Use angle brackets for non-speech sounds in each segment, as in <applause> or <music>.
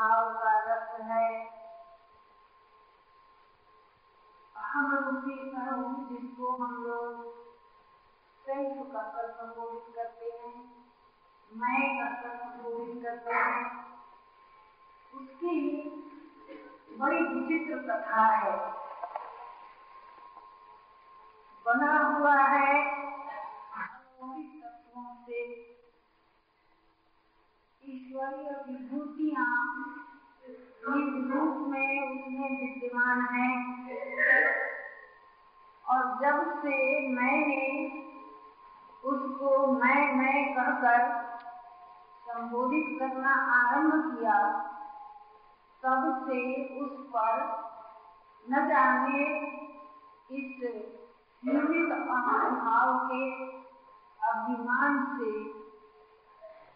भाव का रस है। हम रूपी स्वरूप जिसको हम लोग सेल्फ कर संबोधित करते हैं मैं कर संबोधित करते हैं, उसकी बड़ी विचित्र कथा है। बना हुआ है से। ईश्वरीय विभूतियाँ इस रूप में उसमें विद्यमान है। और जब से मैंने उसको मैं मैं कहकर संबोधित करना आरंभ किया, तब से उस पर न जाने इस सीमित अहंभाव के अभिमान से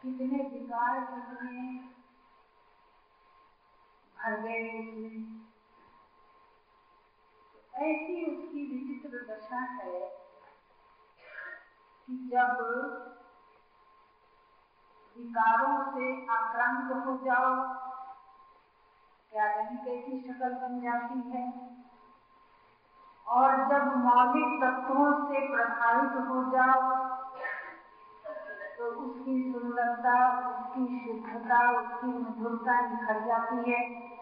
कितने विकार कितने ऐसी उसकी विचित्र दशा है कि जब विकारों से आक्रांत हो जाओ क्या नहीं कैसी शक्ल बन जाती है और जब मौलिक तत्वों से प्रभावित हो जाओ तो उसकी सुंदरता, उसकी शुद्धता, उसकी मधुरता निखर जाती है।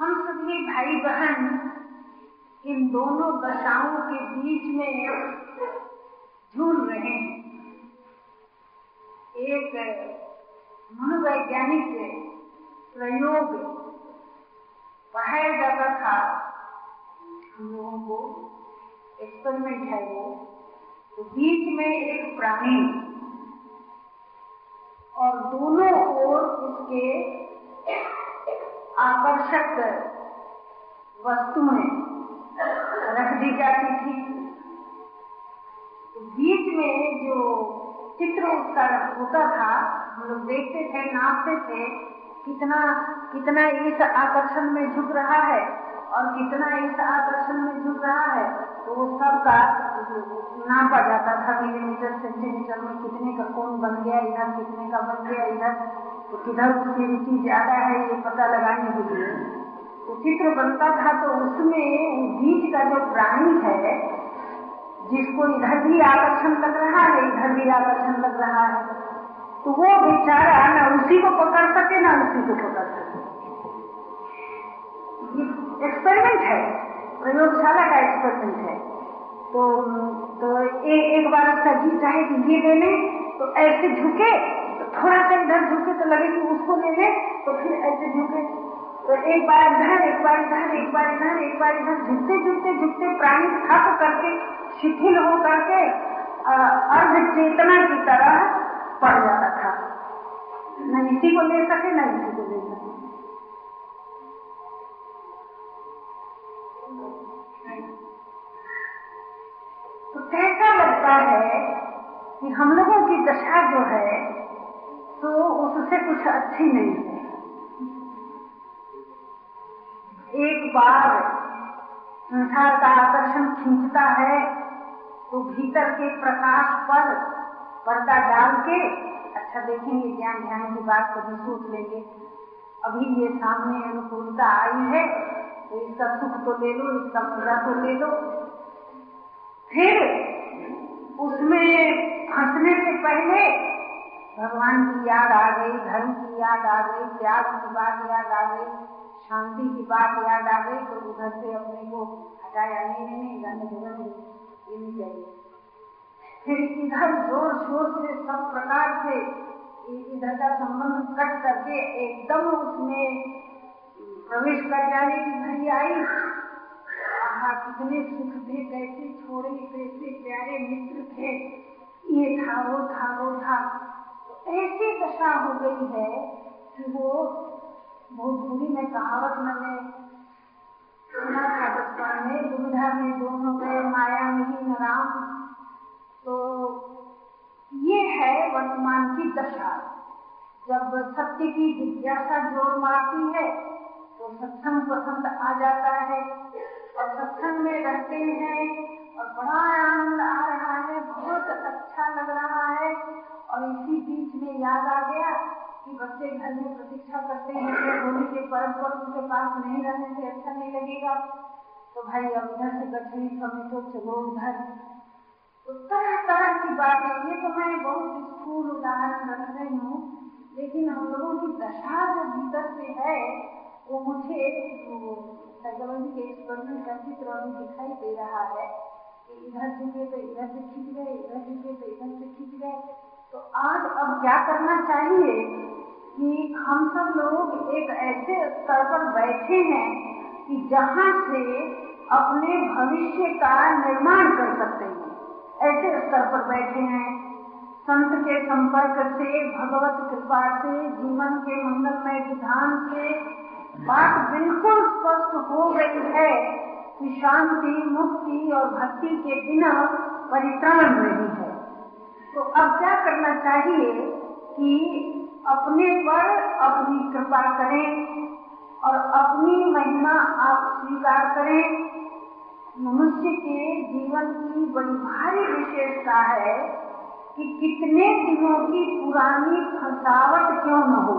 हम सभी भाई बहन इन दोनों दशाओं के बीच में झूल रहे हैं। एक मनोवैज्ञानिक प्रयोग पढ़ाया जाता था। हम लोगों को एक्सपेरिमेंट है वो। तो बीच में एक प्राणी और दोनों ओर उसके आकर्षक वस्तुएँ रख दी जाती थी। बीच में जो चित्र उसका होता था, हम लोग देखते थे नापते थे, कितना कितना इस आकर्षण में झुक रहा है और कितना इस आकर्षण में झुक रहा है तो वो सबका नापा जाता था मिलीमीटर सेंटीमीटर में कितने का कौन बन गया, इधर कितने का बन गया, इधर। तो किधर उसकी रुचि ज़्यादा है ये पता लगाने के लिए। तो चित्र बनता था तो उसमें बीच का जो प्राणी है जिसको इधर भी आकर्षण लग रहा है इधर भी आकर्षण लग रहा है तो वो बेचारा न उसी को पकड़ सके ना उसी को पकड़ सके। एक्सपेरिमेंट है प्रयोगशाला का एक्सपेरिमेंट है। तो तो ए, एक बार उसका जी चाहे कि ये ले तो ऐसे झुके थोड़ा सा इधर झुके तो लगे कि उसको ले ले तो फिर ऐसे झुके। तो एक बार इधर, एक बार इधर, एक बार इधर, एक बार इधर, झुकते झुकते झुकते प्राणी थक करके, शिथिल हो करके अर्ध चेतना की तरह पड़ जाता था। न इसी को ले सके, न इसी को ले सके। तो कैसा लगता है कि हम लोगों की दशा जो है तो उससे कुछ अच्छी नहीं है। एक बार संसार का आकर्षण खींचता है तो भीतर के प्रकाश पर पर्दा डाल के अच्छा देखेंगे ज्ञान ध्यान की बात कभी सोच लेंगे। अभी ये सामने अनुकूलता आई है तो इसका सुख तो ले लो, इसका पूरा तो ले लो। फिर उसमें फंसने से पहले भगवान की याद आ गई, धर्म की याद आ गई, त्याग की बात याद आ गई, शांति की बात याद आ गई तो उधर से अपने को हटाया नहीं नहीं जाने देना ये नहीं चाहिए। फिर इधर ज़ोर शोर से सब प्रकार से इधर का संबंध कट करके एकदम उसमें प्रवेश कर जाने की घड़ी आई। आहा, कितने सुख थे, कैसे छोड़े, कैसे प्यारे मित्र थे। ये था, वो था वो था। ऐसी दशा हो गई है कि वो भोजपुरी में कहावत मैंने सुना था बचपन में, दुविधा में, दोनों गए माया नहीं राम तो ये है वर्तमान की दशा। जब सत्य की जिज्ञासा ज़ोर मारती है तो सत्संग पसंद आ जाता है। और सत्संग में रहते हैं और बड़ा आनंद आ रहा है, बहुत अच्छा लग रहा कि बच्चे घर में प्रतीक्षा करते हैं कि होली के पर्व पर उनके पास नहीं रहने से अच्छा नहीं लगेगा। तो भाई, अब इधर से गठरी समेटो चलो उधर। तो तरह तरह की बातें, ये तो मैं बहुत स्थूल उदाहरण रख रही हूँ, लेकिन हम लोगों की दशा जो भीतर से है, वो मुझे साइकोलॉजी के का चित्र अभी दिखाई दे रहा है कि इधर झुके तो इधर से खींच गए, इधर झुके तो इधर से खींच गए। तो आज अब क्या करना चाहिए कि हम सब लोग एक ऐसे स्तर पर बैठे हैं कि जहाँ से अपने भविष्य का निर्माण कर सकते हैं। ऐसे स्तर पर बैठे हैं। संत के संपर्क से, भगवत कृपा से, जीवन के मंगलमय विधान से बात बिल्कुल स्पष्ट हो गई है कि शांति, मुक्ति और भक्ति के बिना परित्राण नहीं है। तो अब क्या करना चाहिए कि अपने पर अपनी कृपा करें और अपनी महिमा आप स्वीकार करें। मनुष्य के जीवन की बड़ी भारी विशेषता है कि कितने दिनों की पुरानी फंसावट क्यों न हो।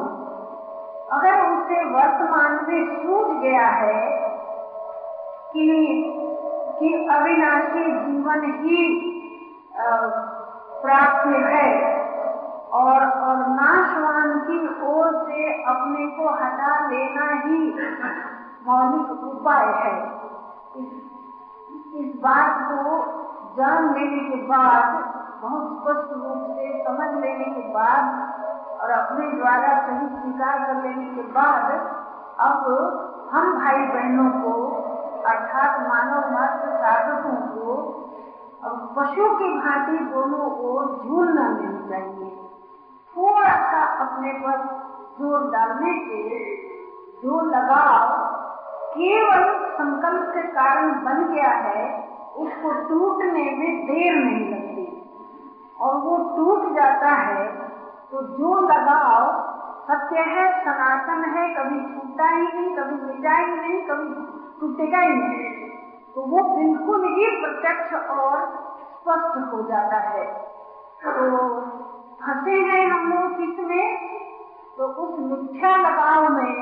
अगर उसे वर्तमान में सूझ गया है कि कि अविनाशी जीवन ही प्राप्त है। और और नाशवान की ओर से अपने को हटा लेना ही मौलिक उपाय है। इस, इस बात को जान लेने के बाद बहुत स्पष्ट रूप से समझ लेने के बाद और अपने द्वारा सही स्वीकार कर लेने के बाद अब हम भाई बहनों को अर्थात मानव मात्र साधकों को पशु की भांति दोनों ओर झूलना नहीं चाहिए थोड़ा सा अपने पर ज़ोर डालने से जो लगाव केवल संकल्प के कारण बन गया है, उसको टूटने में देर नहीं लगती। और वो टूट जाता है तो जो लगाव सत्य है, सनातन है, कभी छूटा ही नहीं, कभी मिटा ही नहीं, कभी टूटेगा ही नहीं। तो वो बिल्कुल ही प्रत्यक्ष और स्पष्ट हो जाता है। तो फंसे हैं हम लोग किसमें तो उस मिथ्या लगाव में,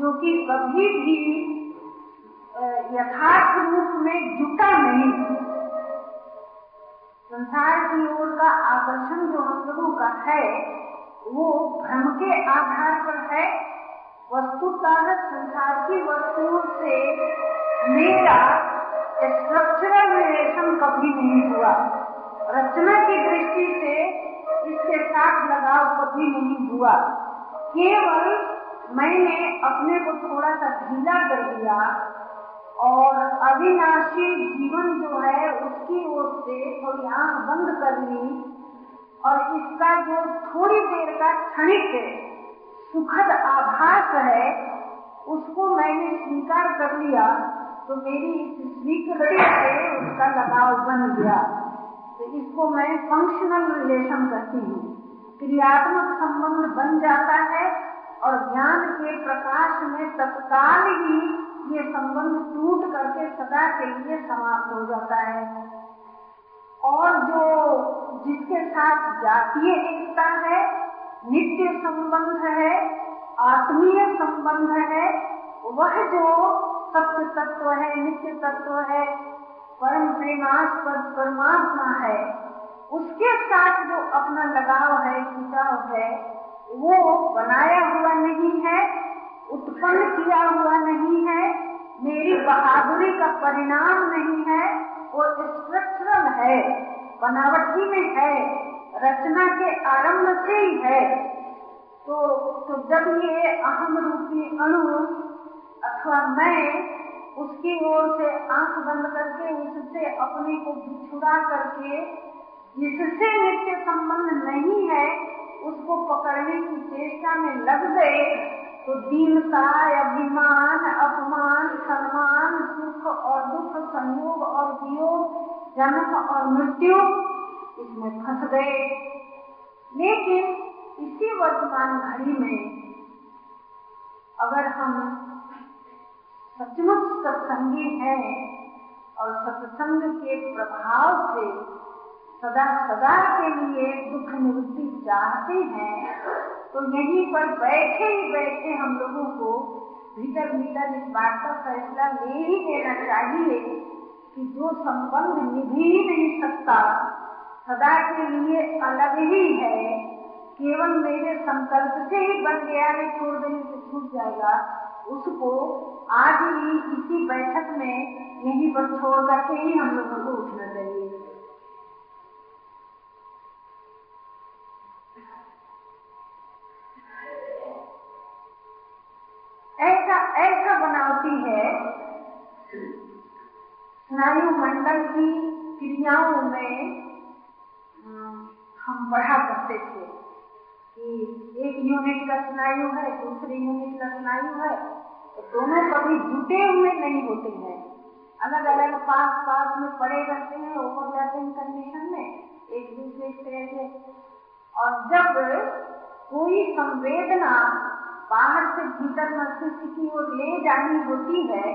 जो कि कभी भी यथार्थ रूप में जुटा नहीं संसार की ओर का आकर्षण जो हम लोगों का है, वो भ्रम के आधार पर है। वस्तुतः संसार की वस्तुओं से मेरा स्ट्रक्चरल रिलेशन कभी नहीं हुआ। रचना की दृष्टि से इसके साथ लगाव कभी नहीं हुआ। केवल मैंने अपने को थोड़ा सा ढीला कर दिया और अविनाशी जीवन जो है उसकी ओर से थोड़ी आँख बंद कर ली और इसका जो थोड़ी देर का क्षणिक सुखद आभास है, उसको मैंने स्वीकार कर लिया। तो मेरी स्वीकृति से उसका लगाव बन गया। तो इसको मैं फंक्शनल रिलेशन कहती हूँ। क्रियात्मक संबंध बन जाता है और ज्ञान के प्रकाश में तत्काल ही ये संबंध टूट करके सदा के लिए समाप्त हो जाता है। और जो जिसके साथ जातीय एकता है, नित्य संबंध है, आत्मीय संबंध है, वह जो सत्य तत्व है नित्य तत्व है परम प्रेमास्पद परमात्मा है। उसके साथ जो अपना लगाव है खिंचाव है वो बनाया हुआ नहीं है उत्पन्न किया हुआ नहीं है मेरी बहादुरी का परिणाम नहीं है वो स्ट्रक्चरल है बनावटी में है रचना के आरंभ से ही है। तो, तो जब ये अहम रूपी अणु अथवा मैं उसकी ओर से आँख बंद करके उससे अपने को बिछुड़ा करके जिससे नित्य संबंध नहीं है, उसको पकड़ने की चेष्टा में लग गए तो दीनता अभिमान, अपमान, सम्मान, सुख और दुख, संयोग और वियोग, जन्म और मृत्यु इसमें फंस गए। लेकिन इसी वर्तमान घड़ी में अगर हम सचमुच सत्संगी है और सत्संग के प्रभाव से सदा सदा के लिए दुख निवृत्ति चाहते हैं तो यहीं पर बैठे ही बैठे हम लोगों को भीतर भीतर इस बात का फैसला ले ही लेना चाहिए कि जो संबंध निभि ही नहीं सकता, सदा के लिए अलग ही है। केवल मेरे संकल्प से ही बन गया है, छोड़ देने से छूट जाएगा। उसको आज ही इसी बैठक में यहीं पर छोड़ करके ही हम लोगों को उठना चाहिए। ऐसा ऐसा बनावटी है। स्नायु मंडल की क्रियाओं में हम बढ़ा करते थे कि एक यूनिट का स्नायु है, दूसरे यूनिट का स्नायु है। तो दोनों कभी जुटे हुए नहीं होते हैं। अलग अलग पास पास में पड़े रहते हैं ओवरलैपिंग कंडीशन में, एक दूसरे से ऐसे। और जब कोई संवेदना बाहर से भीतर मस्तिष्क की ओर ले जानी होती है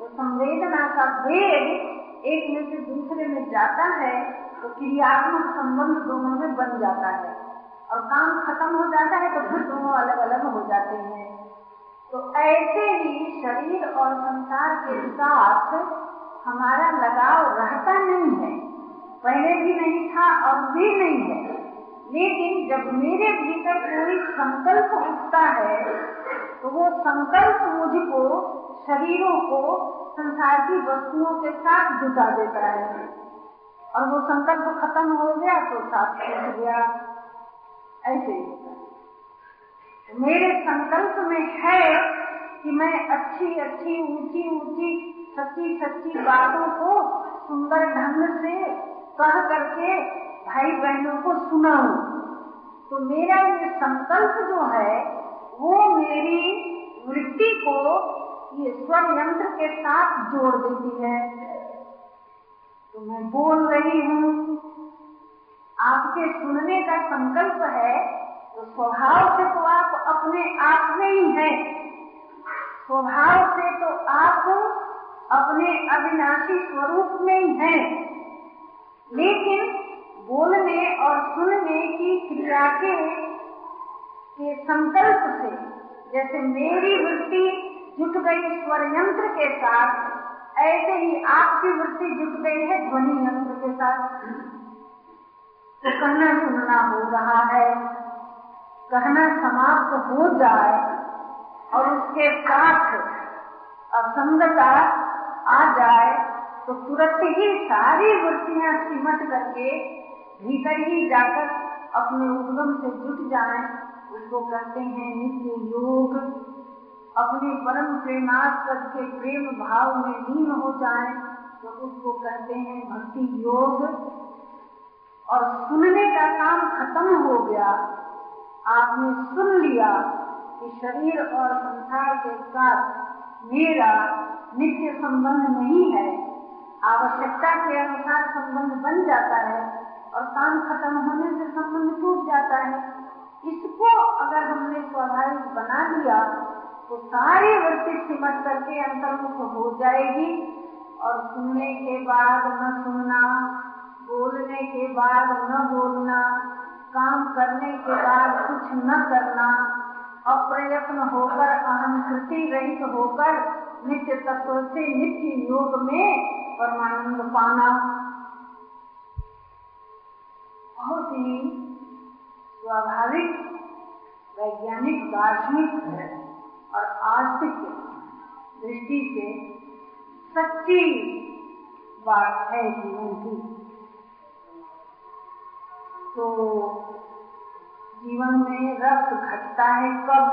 तो संवेदना का वेग एक में से दूसरे में जाता है तो क्रियात्मक संबंध दोनों में बन जाता है। और काम खत्म हो जाता है तो फिर दोनों अलग अलग हो जाते हैं। तो ऐसे ही शरीर और संसार के साथ हमारा लगाव रहता नहीं है। पहले भी नहीं था और भी नहीं है। लेकिन जब मेरे भीतर कोई संकल्प उठता है तो वो संकल्प मुझको, शरीरों को, संसार की वस्तुओं के साथ जुटा देता है। और वो संकल्प खत्म हो गया तो साथ छूट गया। ऐसे ही है। मेरे संकल्प में है कि मैं अच्छी अच्छी, ऊँची ऊँची, सच्ची सच्ची बातों को सुंदर ढंग से कह करके भाई बहनों को सुनाऊं। तो मेरा ये संकल्प जो है, वो मेरी वृत्ति को ये स्वर यंत्र के साथ जोड़ देती है। तो मैं बोल रही हूँ, आपके सुनने का संकल्प है तो स्वभाव से तो आप अपने आप में ही हैं। स्वभाव से तो आप अपने अविनाशी स्वरूप में ही हैं। लेकिन बोलने और सुनने की क्रिया के के संकल्प से, जैसे मेरी वृत्ति जुट गई स्वर यंत्र के साथ, ऐसे ही आपकी वृत्ति जुट गई है ध्वनि यंत्र के साथ। तो कहना सुनना हो रहा है कहना समाप्त हो जाए और उसके साथ असंगता आ जाए तो तुरंत ही सारी वृत्तियाँ सिमट करके भीतर ही जाकर अपने उद्गम से जुट जाए। उसको कहते हैं नित्य योग। अपने परम प्रेमास्पद के प्रेम भाव में लीन हो जाए तो उसको कहते हैं भक्ति योग। और सुनने का काम खत्म हो गया। आपने सुन लिया कि शरीर और संसार के साथ मेरा नित्य संबंध नहीं है। आवश्यकता के अनुसार संबंध बन जाता है और काम खत्म होने से संबंध टूट जाता है। इसको अगर हमने स्वाभाविक बना लिया तो सारी वृत्ति सिमट करके अंतर्मुख हो जाएगी और सुनने के बाद न सुनना, बोलने के बाद न बोलना काम करने के बाद कुछ न करना अप्रयत्न होकर, अहंकृति रहित होकर, नित्य तत्व से नित्य योग में परमानंद पाना। बहुत ही स्वाभाविक, वैज्ञानिक, दार्शनिक और आर्थिक दृष्टि से सच्ची बात है जीवन की। तो जीवन में रस घटता है कब?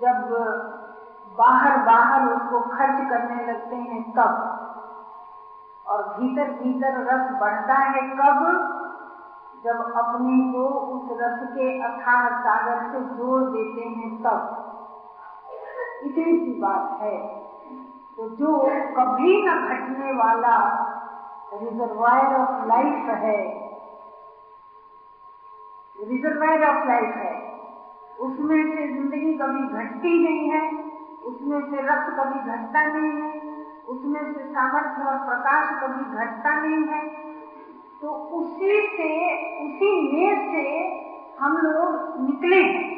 जब बाहर बाहर उसको खर्च करने लगते हैं तब। और भीतर भीतर रस बढ़ता है कब? जब अपने को उस रस के अथाह सागर से जोड़ देते हैं तब। इतनी सी बात है। तो जो कभी न घटने वाला रिजर्वायर ऑफ़ लाइफ है। रिजर्वायर ऑफ़ लाइफ है। उसमें से ज़िंदगी कभी घटती नहीं है, उसमें से रक्त कभी घटता नहीं है, उसमें से सामर्थ्य और प्रकाश कभी घटता नहीं है। तो उसी से, उसी में से हम लोग निकले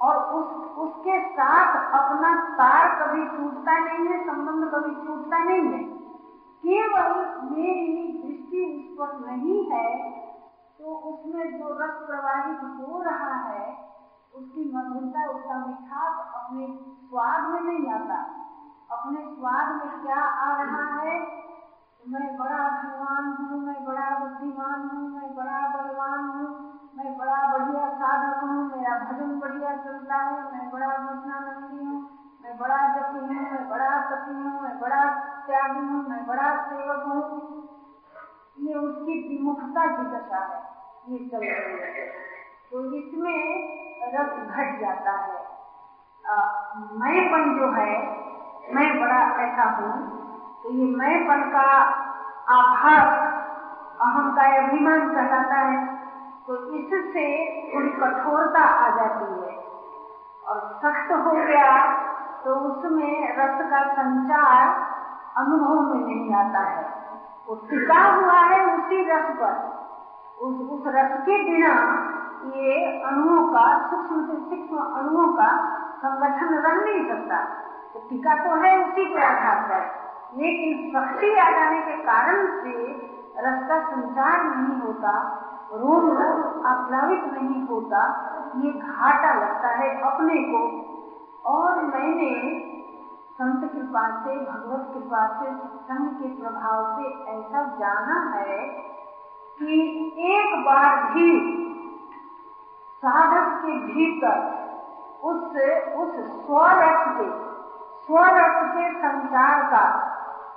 और उस, उसके साथ अपना तार कभी टूटता नहीं है, संबंध कभी टूटता नहीं है। केवल मेरी दृष्टि उस पर नहीं है तो उसमें जो रस प्रवाहित हो रहा है, उसकी मधुरता, उसका मिठास अपने स्वाद में नहीं आता। अपने स्वाद में क्या आ रहा है? मैं बड़ा भगवान हूँ, मैं बड़ा बुद्धिमान हूँ, मैं बड़ा बलवान हूँ, मैं बड़ा बढ़िया साधक हूँ, मेरा भजन बढ़िया चलता है, मैं बड़ा मसना नंदी हूँ। मैं बड़ा जपी हूँ, मैं बड़ा सती हूँ, मैं बड़ा त्यागी हूँ, मैं बड़ा सेवक हूँ। ये उसकी विमुखता की दशा है। ये चल रही है। तो इसमें रस घट जाता है। मैंपन जो है, मैं बड़ा ऐसा हूँ तो ये मैंपन का आभास अहम का अभिमान कहलाता है। तो इससे थोड़ी कठोरता आ जाती है। और सख्त हो गया तो उसमें रस का संचार अनुभव में नहीं आता है। वो टिका हुआ है उसी रस पर। उस उस रस के बिना ये अणुओं का, सूक्ष्म से सूक्ष्म अणुओं का संगठन रह नहीं सकता तो टीका तो है उसी के आधार पर। लेकिन शक्ति आ जाने के कारण से रस का संचार नहीं होता, रोम आप्लावित नहीं होता, ये घाटा लगता है अपने को। और मैंने संत कृपा से, भगवत कृपा से सत्संग के प्रभाव से ऐसा जाना है कि एक बार भी साधक के भीतर उस उस स्वरस के स्वरस के संचार का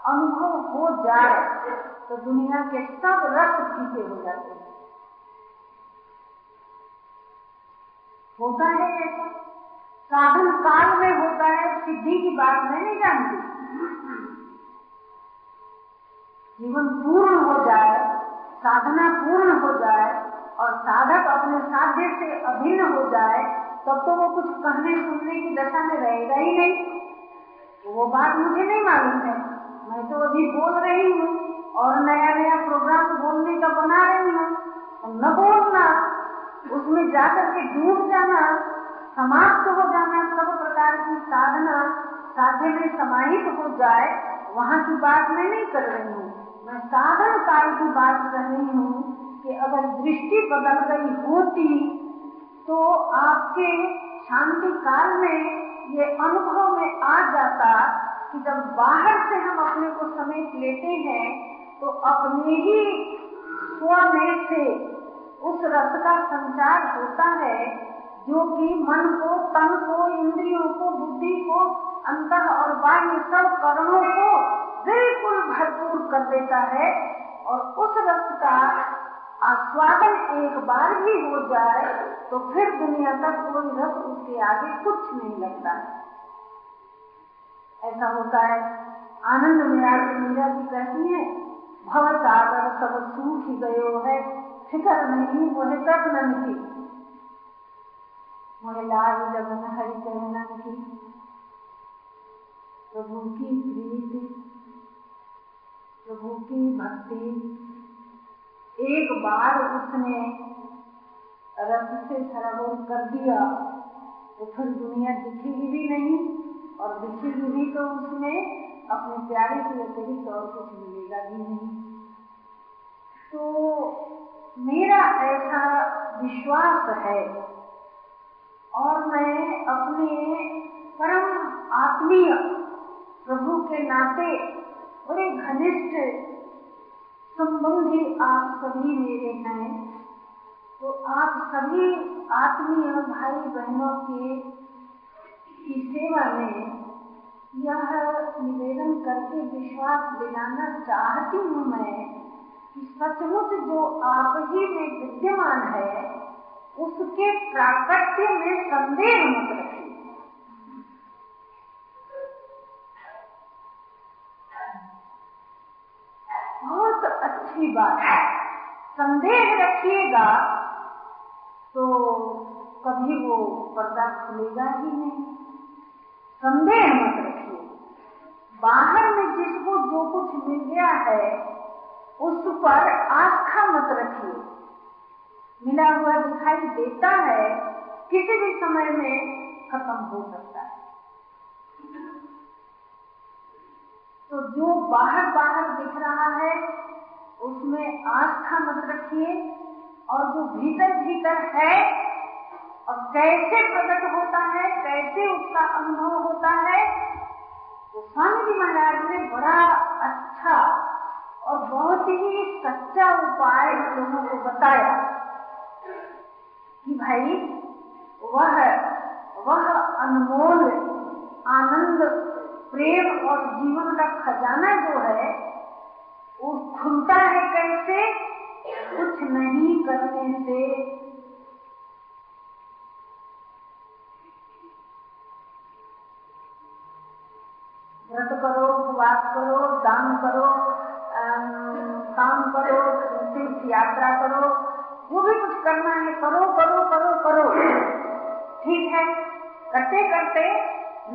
अनुभव हो जाए तो दुनिया के सब रस फीके हो जाते हैं। होता है ऐसा? साधन काल में होता है, सिद्धि की बात मैं नहीं जानती। जीवन पूर्ण हो जाए, साधना पूर्ण हो जाए, और साधक अपने साध्य से अभिन्न हो जाए, तब तो वो कुछ कहने सुनने की दशा में रहेगा ही नहीं। तो वो बात मुझे नहीं मालूम है। मैं तो अभी बोल रही हूँ, और नया नया प्रोग्राम बोलने का बना रही हूँ। न बोलना, उसमें जाकर के डूब जाना समाप्त हो जाना सब प्रकार की साधना साधे में समाहित हो जाए, वहाँ की बात मैं नहीं कर रही हूँ। मैं साधन काल की बात कर रही हूँ कि अगर दृष्टि बदल गई होती तो आपके शांति काल में ये अनुभव में आ जाता कि जब बाहर से हम अपने को समेट लेते हैं तो अपने ही स्व में से उस रस का संचार होता है जो कि मन को, तन को, इंद्रियों को, बुद्धि को, अंतर और बाह्य सब कर्मों को बिल्कुल भरपूर कर देता है और उस रस का आस्वादन एक बार भी हो जाए तो फिर दुनिया तक कोई रस उसके आगे कुछ नहीं लगता। ऐसा होता है। आनंद में आगे मीरा जी कहती है, भव सागर सब सूख गयो है, फिकर नहीं मोहे तक नहीं मोहे लगन हरि की प्रभु की प्रीति, प्रभु की भक्ति। एक बार उसने रस से सराबोर कर दिया तो फिर दुनिया दिखेगी भी नहीं, और दिखेगी भी तो उसमें अपने प्यारे के अतिरिक्त और कुछ मिलेगा भी नहीं। तो मेरा ऐसा विश्वास है और मैं अपने परम आत्मीय प्रभु के नाते बड़े घनिष्ठ संबंधी आप सभी मेरे हैं तो आप सभी आत्मीय भाई बहनों के की सेवा में यह निवेदन करके विश्वास दिलाना चाहती हूँ मैं कि सचमुच जो आप ही में विद्यमान है उसके प्राकट्य में संदेह मत रखिए। बहुत अच्छी बात है। संदेह रखिएगा तो कभी वो पर्दा खुलेगा ही नहीं। संदेह मत रखिए। बाहर में जिसको जो कुछ मिल गया है, उस पर आस्था मत रखिए। मिला हुआ दिखाई देता है, किसी भी समय में खत्म हो सकता है। तो जो बाहर बाहर दिख रहा है, उसमें आस्था मत रखिए, और जो भीतर भीतर है, और कैसे प्रकट होता है, कैसे उसका अनुभव होता है तो स्वामी जी महाराज ने बड़ा अच्छा और बहुत ही सच्चा उपाय लोगों को बताया। कि भाई, वह वह अनमोल, आनंद, प्रेम और जीवन का खजाना जो है, वो खुलता है कैसे? कुछ नहीं करने से। व्रत करो, उपवास करो, दान करो काम करो, तीर्थ यात्रा करो जो भी कुछ करना है, करो करो करो करो। ठीक है? करते करते,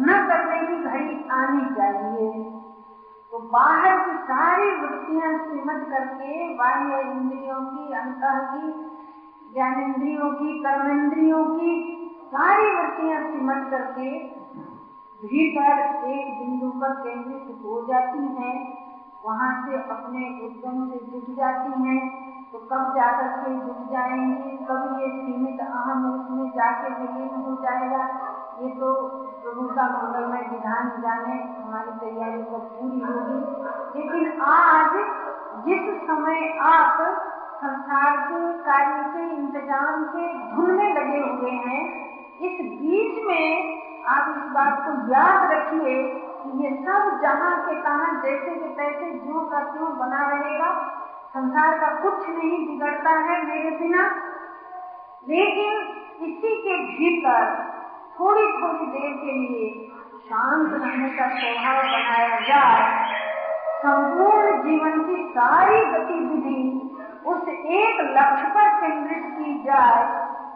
न करने की घड़ी आनी चाहिए। तो बाहर की सारी वृत्तियाँ सिमट करके, बाह्य इंद्रियों की, अंत की ज्ञानेन्द्रियों की कर्मेंद्रियों की, सारी वृत्तियाँ सिमट करके भीतर एक बिंदु पर केंद्रित हो जाती हैं, वहाँ से अपने उद्यम से जुट जाती हैं। तो कब जाकर के जुट जाएँगे, कब ये सीमित अहम उसमें जाके विलीन हो जाएगा? ये तो प्रभु का मंगलमय विधान जाने, हमारी तैयारी तो पूरी होगी। लेकिन आज जिस समय आप संसार के कार्य के इंतज़ाम के धुन में लगे हुए हैं, इस बीच में आप इस बात को याद रखिए कि ये सब जहाँ के कहा जैसे के तैसे जो का क्यों बना रहेगा संसार का कुछ नहीं बिगड़ता है मेरे बिना। लेकिन इसी के भीतर थोड़ी थोड़ी देर के लिए शांत रहने का स्वभाव बनाया जाए, संपूर्ण जीवन की सारी गतिविधि उस एक लक्ष्य पर केंद्रित की जाए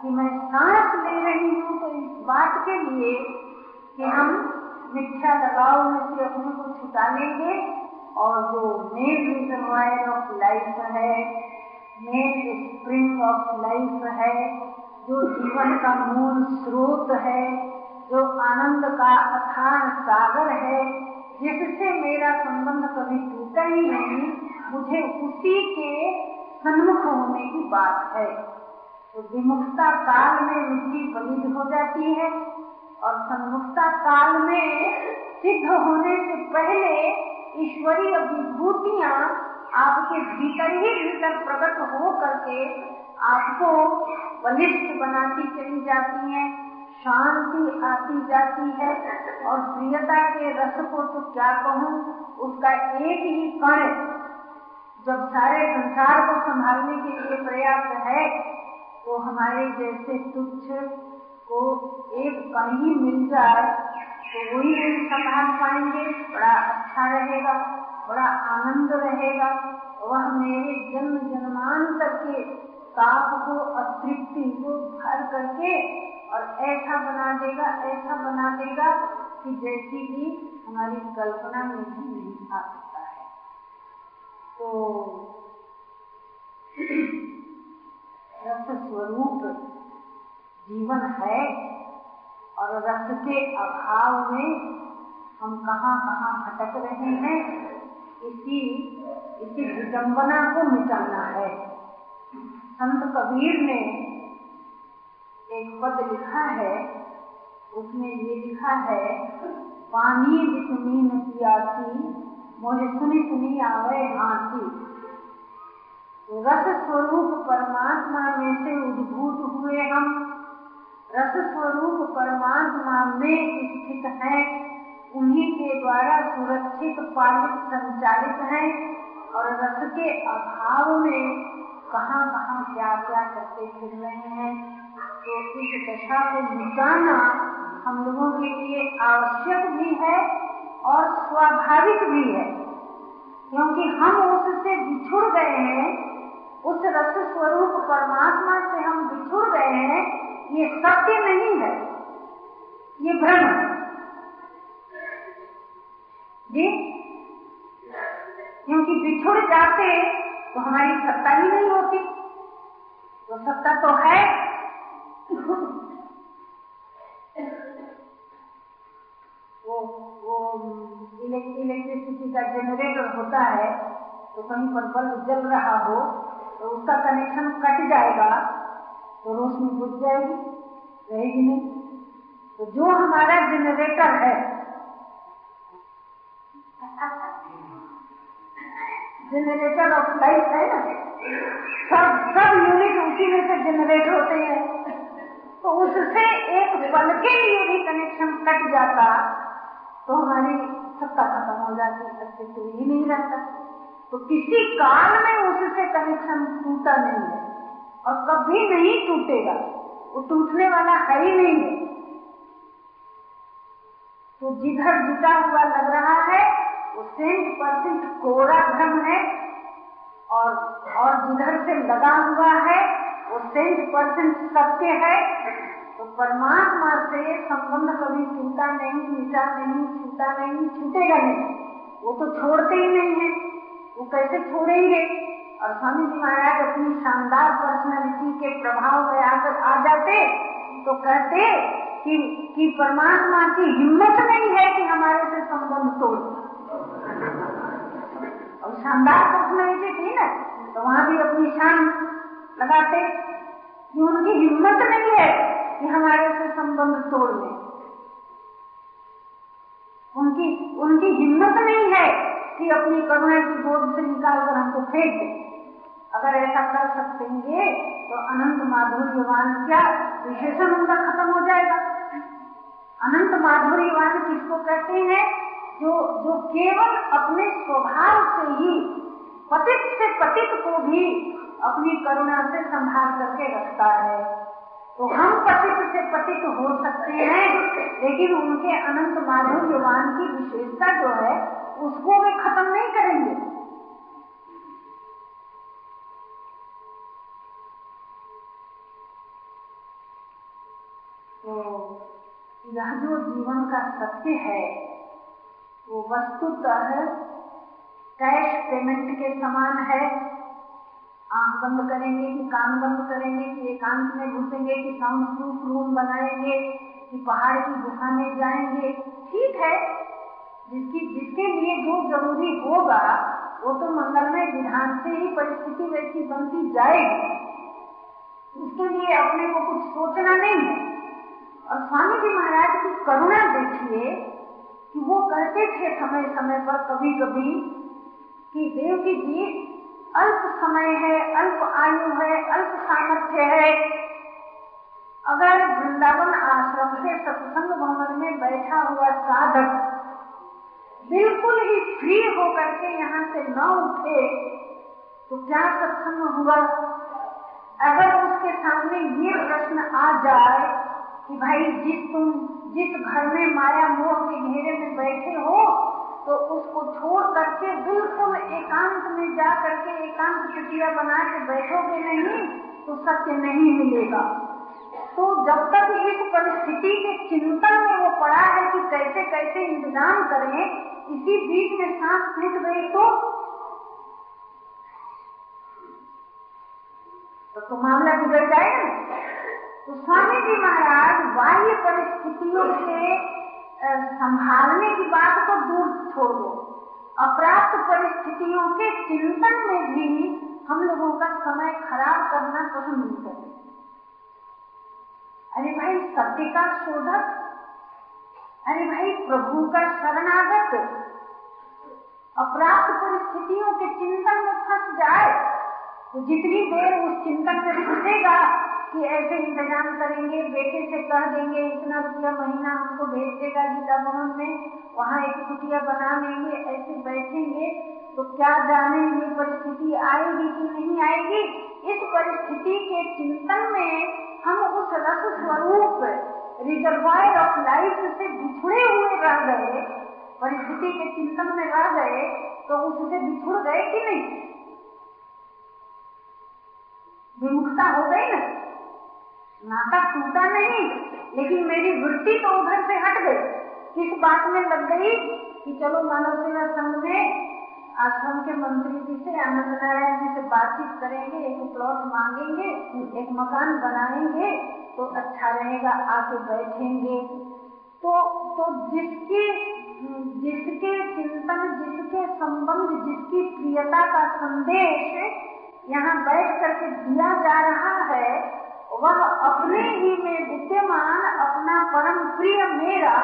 कि मैं सांस ले रही हूँ तो इस बात के लिए कि हम मिथ्या लगाव में से अपने को छुटा लेंगे। और जो मेन रिजर्वायर ऑफ़ लाइफ है। मेन स्प्रिंग ऑफ़ लाइफ है। जो जीवन का मूल स्रोत है, जो आनंद का अथान सागर है, जिससे मेरा संबंध कभी टूटा ही नहीं, मुझे उसी के सन्मुख होने की बात है। तो विमुखता काल में मिट्टी बलिद हो जाती है और सन्मुखता काल में सिद्ध होने से पहले ईश्वरीय विभूतियाँ आपके भीतर ही भीतर प्रकट हो करके आपको बलिष्ठ बनाती चली जाती हैं, शांति आती जाती है और प्रियता के रस को तो क्या कहूँ, उसका एक ही कण जब सारे संसार को संभालने के लिए प्रयास है तो हमारे जैसे तुच्छ को एक कहीं मिल जाए तो वही हम संभाल पाएँगे, बड़ा अच्छा रहेगा, बड़ा आनंद रहेगा वह मेरे जन्म जन्मांतर के ताप को, अतृप्ति को भर करके और ऐसा बना देगा, ऐसा बना देगा कि जैसी भी हमारी कल्पना में भी नहीं आ सकता है। तो <clears throat> रस स्वरूप जीवन है। और रस के अभाव में हम कहाँ कहाँ भटक रहे हैं, इसी इसी विडम्बना को मिटाना है। संत कबीर ने एक पद लिखा है उसमें ये लिखा है पानी बितमी न पियासी मोहे सुनी सुनी आवे हाथी रस स्वरूप परमात्मा में से उद्भूत हुए हम रस स्वरूप परमात्मा में स्थित है। उन्हीं के द्वारा सुरक्षित, पालित, संचालित है और रस के अभाव में कहाँ कहाँ क्या क्या करते फिर रहे हैं। तो इस दशा को मिटाना हम लोगों के लिए आवश्यक भी है और स्वाभाविक भी है। क्योंकि हम उससे बिछुड़ गए हैं, उस रस स्वरूप परमात्मा से हम बिछुड़ गए हैं, ये सत्य नहीं है। ये भ्रम जी? क्योंकि बिछुड़ जाते तो हमारी सत्ता ही नहीं होती। तो सत्ता तो है। वो वो इलेक्ट्रिसिटी का जनरेटर होता है तो कहीं पर बल्ब जल रहा हो तो उसका कनेक्शन कट जाएगा तो रोशनी बुझ जाएगी, रहेगी नहीं। तो जो हमारा जनरेटर है। जनरेटर ऑफ़ लाइफ है ना? सब सब यूनिट उसी में से जनरेट होते हैं। तो उससे एक पल के लिए भी कनेक्शन कट जाता तो हमारी सत्ता खत्म हो जाती अस्तित्व तो ही नहीं रहता तो किसी काल में उससे कनेक्शन टूटा नहीं है। और कभी नहीं टूटेगा। वो टूटने वाला है ही नहीं है। तो जिधर जुटा हुआ लग रहा है, वो सेंट परसेंट कोरा धर्म है। और और जिधर से लगा हुआ है, वो सेंट परसेंट सत्य है। तो परमात्मा से संबंध कभी टूटा नहीं, मिटा नहीं छूटा नहीं, छूटेगा नहीं। वो तो छोड़ते ही नहीं है। वो कैसे छोड़ेंगे? और स्वामी जी महाराज अपनी शानदार पर्सनालिटी के प्रभाव में आकर आ जाते तो कहते कि कि परमात्मा की हिम्मत नहीं है कि हमारे से संबंध तोड़ और शानदार पर्सनालिटी थी ना तो वहाँ भी अपनी शान लगाते कि उनकी हिम्मत नहीं है कि हमारे से संबंध तोड़ ले उनकी उनकी हिम्मत नहीं है कि अपनी करुणा की गोद से निकाल कर हमको फेंक दे। अगर ऐसा कर सकेंगे तो अनंत माधुर्यवान क्या विशेषण उनका खत्म हो जाएगा। अनंत माधुर्यवान किसको कहते हैं? जो जो केवल अपने स्वभाव से ही, पतित से पतित को भी अपनी करुणा से संभाल करके रखता है। तो हम पतित से पतित हो सकते हैं, लेकिन उनके अनंत माधुर्यवान की विशेषता जो है, उसको वे खत्म नहीं करेंगे। यह जो जीवन का सत्य है, वो वस्तुतः कैश पेमेंट के समान है। आँख बंद करेंगे कि कान बंद करेंगे कि एकांत में घुसेंगे कि साउंड प्रूफ रूम बनाएँगे कि पहाड़ की गुफा में जाएँगे। ठीक है, जिसकी, जिसके लिए जो ज़रूरी होगा, वो तो मंगलमय विधान से ही परिस्थिति वैसी बनती जाएगी। उसके लिए अपने को कुछ सोचना नहीं है। और स्वामी जी महाराज की करुणा देखिए कि वो कहते थे समय समय पर कभी कभी कि देव की जी अल्प समय है, अल्प आयु है, अल्प सामर्थ्य है। अगर वृंदावन आश्रम से सत्संग भवन में बैठा हुआ साधक बिल्कुल ही फ्री होकर के यहाँ से न उठे तो क्या सत्संग हुआ? अगर उसके सामने ये प्रश्न आ जाए कि भाई जिस तुम जिस घर में माया मोह के घेरे में बैठे हो तो उसको छोड़ करके बिल्कुल एकांत में जा करके एकांत कुटिया बना के बैठोगे नहीं तो सत्य नहीं मिलेगा। तो जब तक इस परिस्थिति के चिंतन में वो पड़ा है कि कैसे कैसे इंतज़ाम करें, इसी बीच में सांस निक गई तो? तो मामला बिगड़ जाएगा तो स्वामी जी महाराज बाह्य परिस्थितियों से संभालने की बात को दूर छोड़। अप्राप्त परिस्थितियों के चिंतन में भी हम लोगों का समय खराब करना पसंद नहीं करते अरे भाई, सत्य का शोधक, अरे भाई, प्रभु का शरणागत। अप्राप्त परिस्थितियों के चिंतन में फंस जाए तो जितनी देर उस चिंतन में घुसेगा कि ऐसे इंतज़ाम करेंगे, बेटे से कह देंगे, इतना रुपया महीना हमको भेज देगा गीता भवन में, वहाँ एक कुटिया बना लेंगे, ऐसे बैठेंगे तो क्या जाने ये परिस्थिति आएगी कि नहीं आएगी? इस परिस्थिति के चिंतन में हम उस रस स्वरूप रिजर्वायर ऑफ़ लाइफ से बिछुड़े हुए रह गए, परिस्थिति के चिंतन में रह गए तो उससे बिछुड़ गए कि नहीं? विमुखता हो गई ना? नाता टूटा नहीं, लेकिन मेरी वृत्ति तो उधर से हट गई। किस बात में लग गई कि चलो मानव सेवा संघ में आश्रम के मंत्री जी से आनंद नारायण जी से बातचीत करेंगे, एक प्लॉट मांगेंगे, एक मकान बनाएँगे तो अच्छा रहेगा, आके बैठेंगे। तो तो जिसकी, जिसके चिंतन, जिसके संबंध, जिसकी प्रियता का संदेश यहाँ बैठ करके दिया जा रहा है वह अपने ही में विद्यमान अपना परम प्रिय मेरा,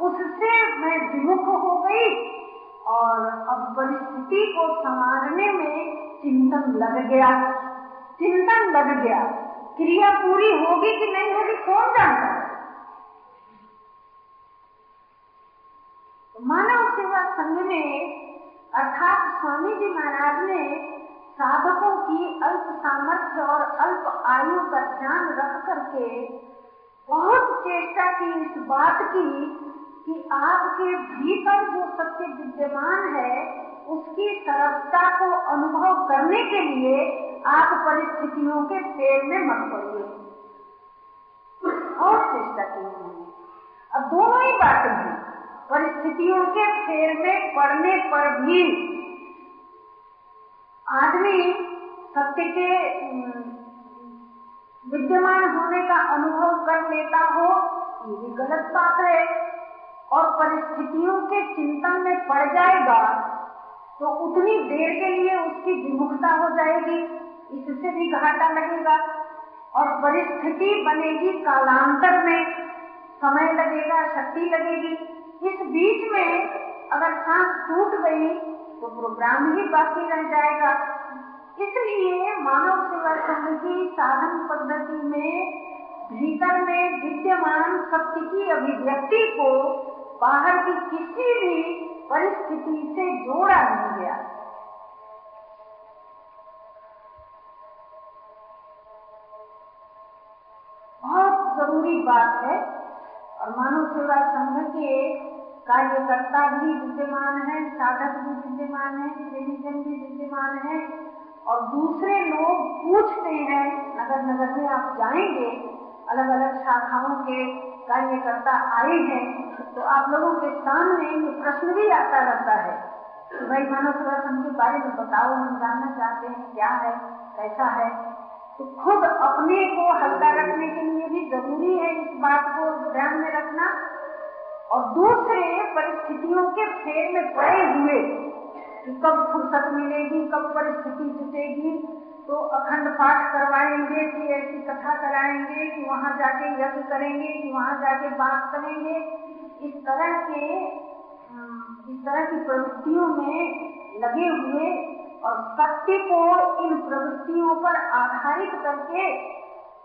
उससे मैं विमुख हो गई और अब परिस्थिति को संभालने में चिंतन लग गया। चिंतन लग गया। क्रिया पूरी होगी कि नहीं होगी, कौन जानता मानव सेवा संघ ने अर्थात स्वामी जी महाराज ने साधकों की अल्प सामर्थ्य और अल्प आयु का ध्यान रख करके बहुत चेष्टा की इस बात की कि आपके भीतर जो सत्य विद्यमान है, उसकी सरलता को अनुभव करने के लिए आप परिस्थितियों के फेर में मत पड़िए। और चेष्टा की अब दोनों ही बातें हैं। परिस्थितियों के फेर में पड़ने पर भी आदमी सत्य के विद्यमान होने का अनुभव कर लेता हो, ये भी गलत बात है। और परिस्थितियों के चिंतन में पड़ जाएगा तो उतनी देर के लिए उसकी विमुखता हो जाएगी, इससे भी घाटा लगेगा। और परिस्थिति बनेगी कालांतर में, समय लगेगा, शक्ति लगेगी। इस बीच में अगर सांस टूट गई तो प्रोग्राम ही बाकी रह जाएगा। इसलिए मानव सेवा संघ की साधन पद्धति में, भीतर में विद्यमान शक्ति की अभिव्यक्ति को बाहर की किसी भी परिस्थिति से जोड़ा नहीं गया। बहुत ज़रूरी बात है, और मानव सेवा संघ के कार्यकर्ता भी विद्यमान है, साधक भी विद्यमान है, प्रेमीजन भी विद्यमान है, और दूसरे लोग पूछते हैं नगर नगर में आप जाएँगे अलग अलग शाखाओं के कार्यकर्ता आए हैं तो आप लोगों के सामने ये प्रश्न भी आता रहता है कि भाई मानव सेवा संघ के बारे में बताओ, हम जानना चाहते हैं क्या है, कैसा है। तो खुद अपने को हल्का रखने के लिए भी ज़रूरी है इस बात को ध्यान में रखना। और दूसरे परिस्थितियों के फेर में पड़े हुए कि कब फुर्सत मिलेगी, कब परिस्थिति जुटेगी तो अखंड पाठ करवाएँगे, कि ऐसी कथा कराएँगे, कि वहाँ जाके यज्ञ करेंगे, कि वहाँ जाके बात करेंगे। इस तरह के इस तरह की प्रवृत्तियों में लगे हुए और सत्य को इन प्रवृत्तियों पर आधारित करके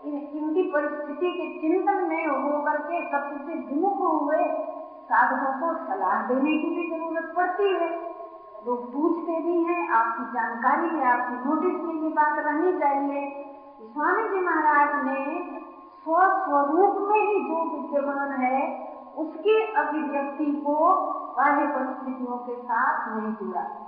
इनकी परिस्थिति के चिंतन में होकर के सत्य से विमुख हुए साधकों को सलाह देने की भी ज़रूरत पड़ती है। लोग पूछते भी हैं, आपकी जानकारी है, आपकी नोटिस में ये बात रहनी चाहिए। स्वामी जी महाराज ने स्वस्वरूप में ही जो विद्यमान है, उसकी अभिव्यक्ति को बाह्य परिस्थितियों के साथ नहीं जुड़ा।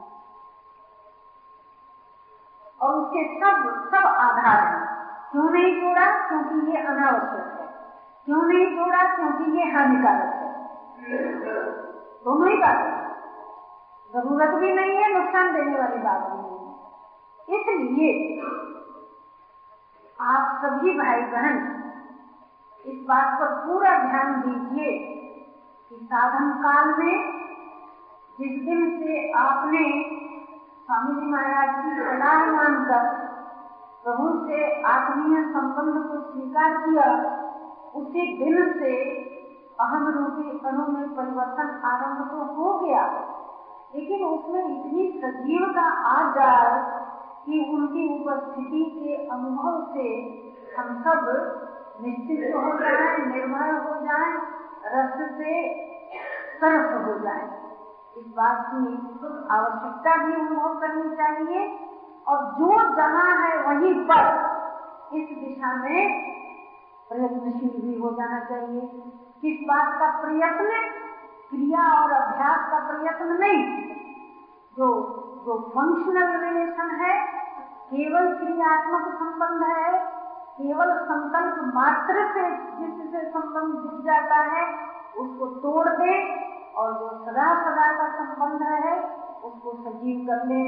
और उसके सब सब आधार हैं। क्यों नहीं जोड़ा क्योंकि ये अनावश्यक है। क्यों नहीं जोड़ा क्योंकि ये हानिकारक है। दोनों ही बातें ज़रूरत भी नहीं है, नुकसान देने वाली बात भी नहीं है। इसलिए आप सभी भाई बहन इस बात पर पूरा ध्यान दीजिए कि साधन काल में जिस दिन से आपने स्वामी जी महाराज की सलाह मानकर प्रभु से आत्मीय संबंध को स्वीकार किया, उसी दिन से अहम रूपी अणु में परिवर्तन आरंभ तो हो गया। लेकिन उसमें इतनी सजीवता आ जाए कि उनकी उपस्थिति के अनुभव से हम सब निश्चित हो जाए, निर्भय हो जाए, रस से सरस हो जाए। इस बात की आवश्यकता भी अनुभव करनी चाहिए। और जो जहाँ है वहीं पर। इस दिशा में प्रयत्नशील भी हो जाना चाहिए। किस बात का प्रयत्न? क्रिया और अभ्यास का प्रयत्न नहीं। जो जो फंक्शनल रिलेशन है, केवल क्रियात्मक संबंध है, केवल संकल्प मात्र से जिससे संबंध जुड़ जाता है, उसको तोड़ दे और जो सदा सदा का संबंध है, उसको सजीव कर ले।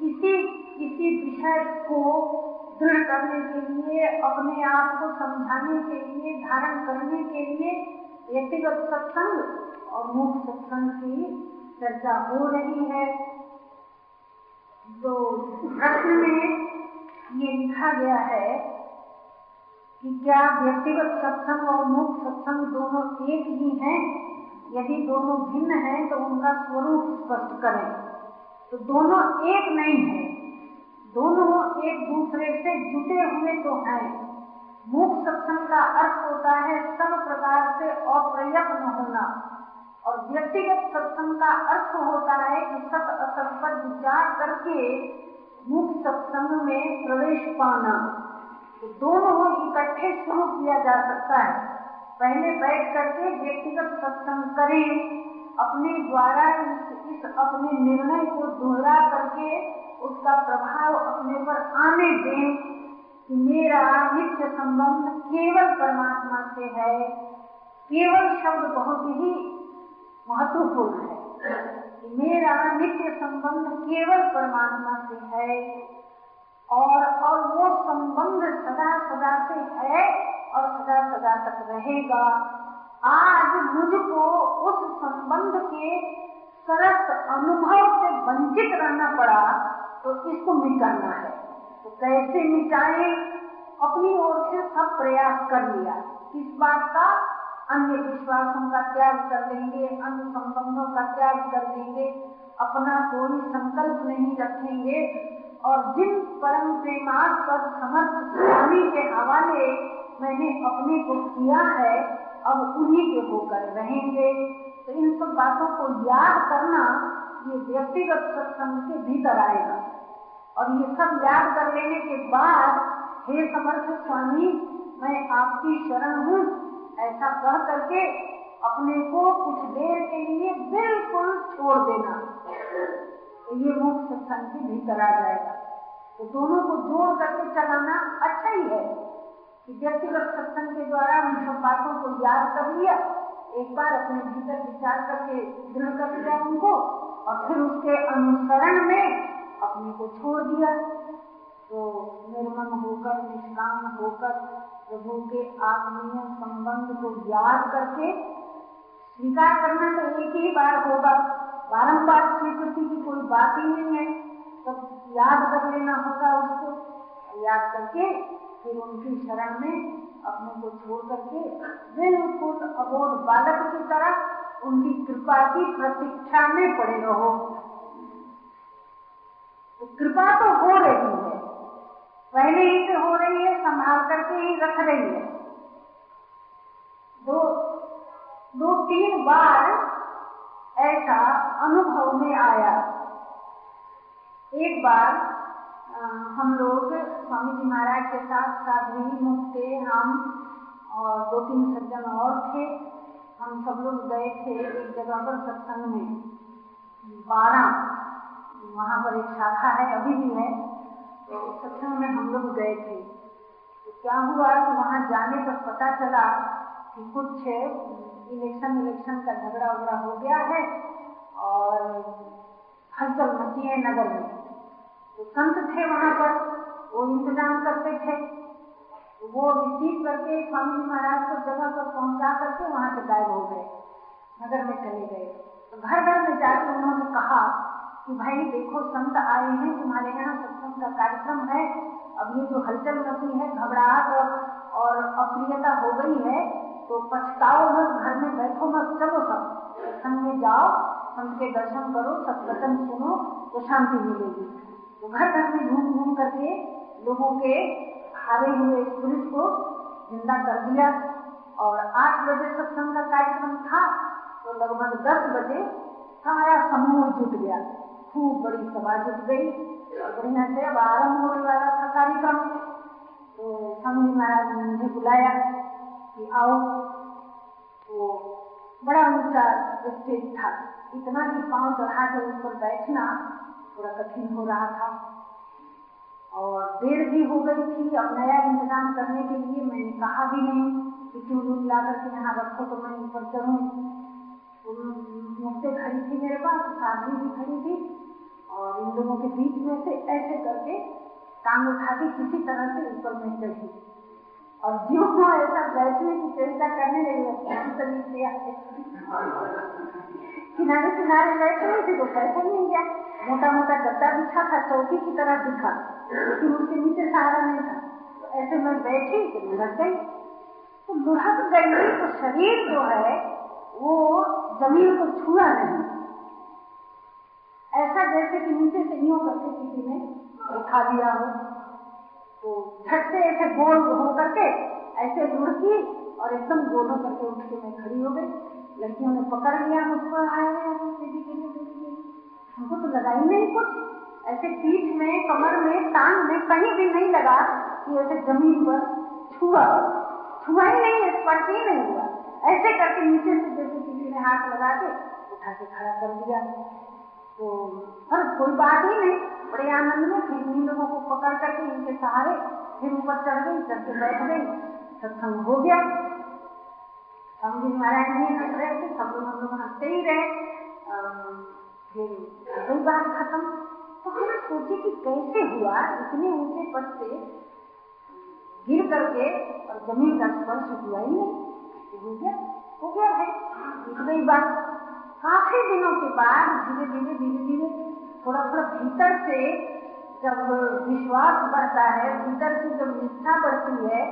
इसी इसी विषय को दृढ़ करने के लिए, अपने आप को समझाने के लिए, धारण करने के लिए व्यक्तिगत सत्संग और मुख्य सत्संग की चर्चा हो रही है। तो प्रश्न में ये लिखा गया है कि क्या व्यक्तिगत सत्संग और मुख्य सत्संग दोनों एक ही हैं? यदि दोनों भिन्न हैं तो उनका स्वरूप स्पष्ट करें। तो दोनों एक नहीं है। दोनों एक दूसरे से जुटे हुए तो हैं। मुख्य सत्संग का अर्थ होता है सब प्रकार से अप्रयत्न होना। और व्यक्तिगत सत्संग का अर्थ होता है कि सत असत पर विचार करके मुख सत्संग में प्रवेश पाना। तो दोनों इकट्ठे शुरू किया जा सकता है। पहले बैठ करके व्यक्तिगत सत्संग करें। अपने द्वारा इस, अपने निर्णय को दोहरा करके उसका प्रभाव अपने पर आने दें कि मेरा नित्य संबंध केवल परमात्मा से है। केवल शब्द बहुत ही महत्वपूर्ण है। मेरा नित्य संबंध केवल परमात्मा से है और और वो संबंध सदा सदा से है और सदा सदा तक रहेगा। आज मुझको उस संबंध के सरस अनुभव से वंचित रहना पड़ा तो इसको मिटाना है। तो कैसे मिटाए? अपनी ओर से सब प्रयास कर लिया। किस बात का अन्य विश्वासों का त्याग कर देंगे, अन्य संबंधों का त्याग कर देंगे, अपना कोई संकल्प नहीं रखेंगे, और जिन परम प्रेमास्पद समर्थ स्वामी के हवाले मैंने अपने को किया है, अब उन्हीं के होकर रहेंगे। तो इन सब बातों को याद करना ये व्यक्तिगत सत्संग के भीतर आएगा। और ये सब याद कर लेने के बाद, हे समर्थ स्वामी, मैं आपकी शरण हूँ, ऐसा कह करके अपने को कुछ देर के लिए बिल्कुल छोड़ देना। तो ये मुख्य सत्संग के भीतर आ जाएगा। तो दोनों को जोड़ करके चलाना अच्छा ही है। व्यक्तिगत सत्संग के द्वारा उन सब बातों को याद कर लिया, एक बार अपने भीतर विचार करके दृढ़ कर लिया उनको, और फिर उसके अनुसरण में अपने को छोड़ दिया। तो निर्मम होकर, निष्काम होकर, प्रभु के आत्मीय संबंध को याद करके स्वीकार करना तो एक ही बार होगा। बारंबार स्वीकृति की कोई बात ही नहीं है। तब तो याद कर लेना होगा उसको। याद करके फिर उनकी शरण में अपने को छोड़ करके बिल्कुल अबोध बालक की तरह उनकी कृपा की प्रतीक्षा में पड़े रहो। तो कृपा तो हो रही है। पहले ही से हो रही है, संभाल करके ही रख रही है। दो दो तीन बार ऐसा अनुभव में आया। एक बार हम लोग स्वामी जी महाराज के साथ साध्वी, मुक्ते, हम और दो तीन सज्जन और थे। हम सब लोग गए थे एक जगह पर सत्संग में। बारह वहाँ पर एक शाखा है, अभी भी है। तो सत्संग में हम लोग गए थे। तो क्या हुआ कि वहाँ जाने पर पता चला कि कुछ इलेक्शन इलेक्शन का झगड़ा उगड़ा हो गया है और हलचल मची है नगर में। संत थे वहाँ पर, वो इंतज़ाम करते थे। वो रिसीव करके स्वामी जी महाराज को जगह पर पहुँचा करके वहाँ से गायब हो गए, नगर में चले गए। तो घर घर में जाकर उन्होंने कहा कि भाई, देखो, संत आए हैं, तुम्हारे यहाँ सत्संग का कार्यक्रम है। अब ये जो हलचल मची है, घबराहट और और अप्रियता हो गई है तो पछताओ मत, घर में बैठो मत, चलो सब। सत्संग में जाओ, संत के दर्शन करो, सत्संग सुनो तो शांति मिलेगी। तो घर घर में घूम घूम करके लोगों के हारे हुए पुलिस को ज़िंदा कर दिया। और आठ बजे सत्संग का कार्यक्रम था तो लगभग दस बजे सारा समूह जुट गया। खूब बड़ी सभा जुट गई। बढ़िया से अब आरंभ होने वाला था कार्यक्रम। तो स्वामी महाराज ने मुझे बुलाया कि आओ। तो बड़ा ऊँचा स्टेज था। इतना कि पाँव चढ़ा के उस पर बैठना थोड़ा कठिन हो रहा था। और देर भी हो गई थी अब नया इंतज़ाम करने के लिए। मैंने कहा भी नहीं कि क्यों दूध ला करके यहाँ रखो तो मैं ऊपर चढ़ू। मुक्ते खड़ी थी मेरे पास साधवी भी खड़ी थी। और इन दोनों के बीच में से ऐसे करके टांग उठा के किसी तरह से ऊपर में चढ़ी। और जो ऐसा बैठने की चेष्टा करने लगी किनारे किनारे बैठे हुए थे तो बैठे नहीं गया। मोटा मोटा गद्दा बिछा था चौकी की तरह दिखा। लेकिन उसके नीचे सहारा नहीं था। तो ऐसे में बैठी तो लुढ़क गई। तो लुढ़क गई तो शरीर जो है, वो ज़मीन को छुआ नहीं। ऐसा जैसे कि नीचे से यूँ करके किसी ने उठा दिया हो। तो झट से ऐसे गोल हो करके, ऐसे लुढ़की और एकदम गोल हो करके उठ के मैं खड़ी हो गई। लड़कियों ने पकड़ लिया मुझको आए दीदी के लिए हमको तो लगा ही नहीं कुछ। ऐसे पीठ में, कमर में, टांग में कहीं भी नहीं लगा कि ऐसे ज़मीन पर छुआ छुआ ही नहीं स्पर्श ही नहीं हुआ। ऐसे करके नीचे से जैसे किसी ने हाथ लगा के उठा के खड़ा कर दिया। तो हर कोई बात ही नहीं। बड़े आनंद में फिर इन लोगों को पकड़ करके इनके सहारे फिर ऊपर चढ़ गई चढ़ के बैठ गई। सत्संग हो गया। हम भी नारायण नहीं हंस रहे थे सब लोग हम लोग हँसते ही रहे। फिर कोई बात खत्म। तो हम सोचे कि कैसे हुआ, इतने ऊँचे पद से गिर करके और ज़मीन का स्पर्श हुआ ही नहीं। हो गया? हो गया है। बीत गई बात काफ़ी दिनों के बाद धीरे धीरे धीरे धीरे थोड़ा थोड़ा भीतर से जब विश्वास बढ़ता है, भीतर की जब निष्ठा बढ़ती है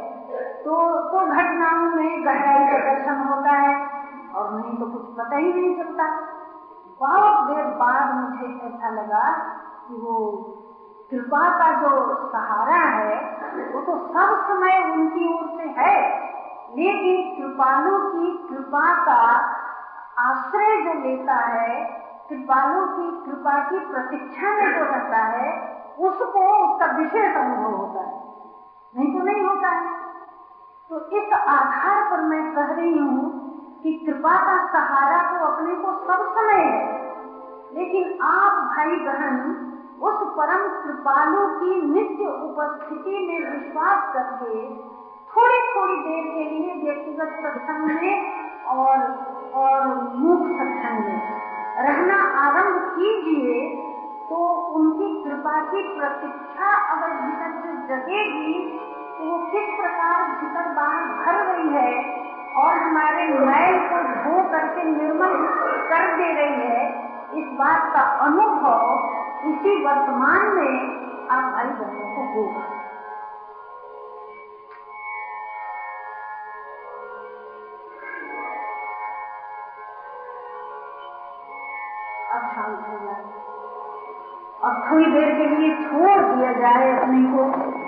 तो तो घटनाओं में गहराई का दर्शन होता है और नहीं तो कुछ पता ही नहीं चलता। बहुत देर बाद मुझे ऐसा लगा कि वो कृपा का जो सहारा है, वो तो सब समय उनकी ओर से है, लेकिन कृपालु की कृपा का आश्रय जो लेता है कृपालु की कृपा की प्रतीक्षा में जो रहता है, उसको उसका विशेष अनुभव होता है। नहीं तो नहीं होता है। तो इस आधार पर मैं कह रही हूँ कि कृपा का सहारा तो अपने को सब समय है, लेकिन आप भाई बहन उस परम कृपालु की नित्य उपस्थिति में विश्वास करके थोड़ी थोड़ी देर के लिए व्यक्तिगत सत्संग में और और मुख सत्संग में कृपा की प्रतीक्षा अगर भीतर से जगेगी तो वो किस प्रकार भीतर बाहर भर रही है और हमारे मैल को धो करके निर्मल कर दे रही है, इस बात का अनुभव इसी वर्तमान में आप भाई बहनों को होगा। थोड़ी देर के लिए छोड़ दिया जाए अपने को।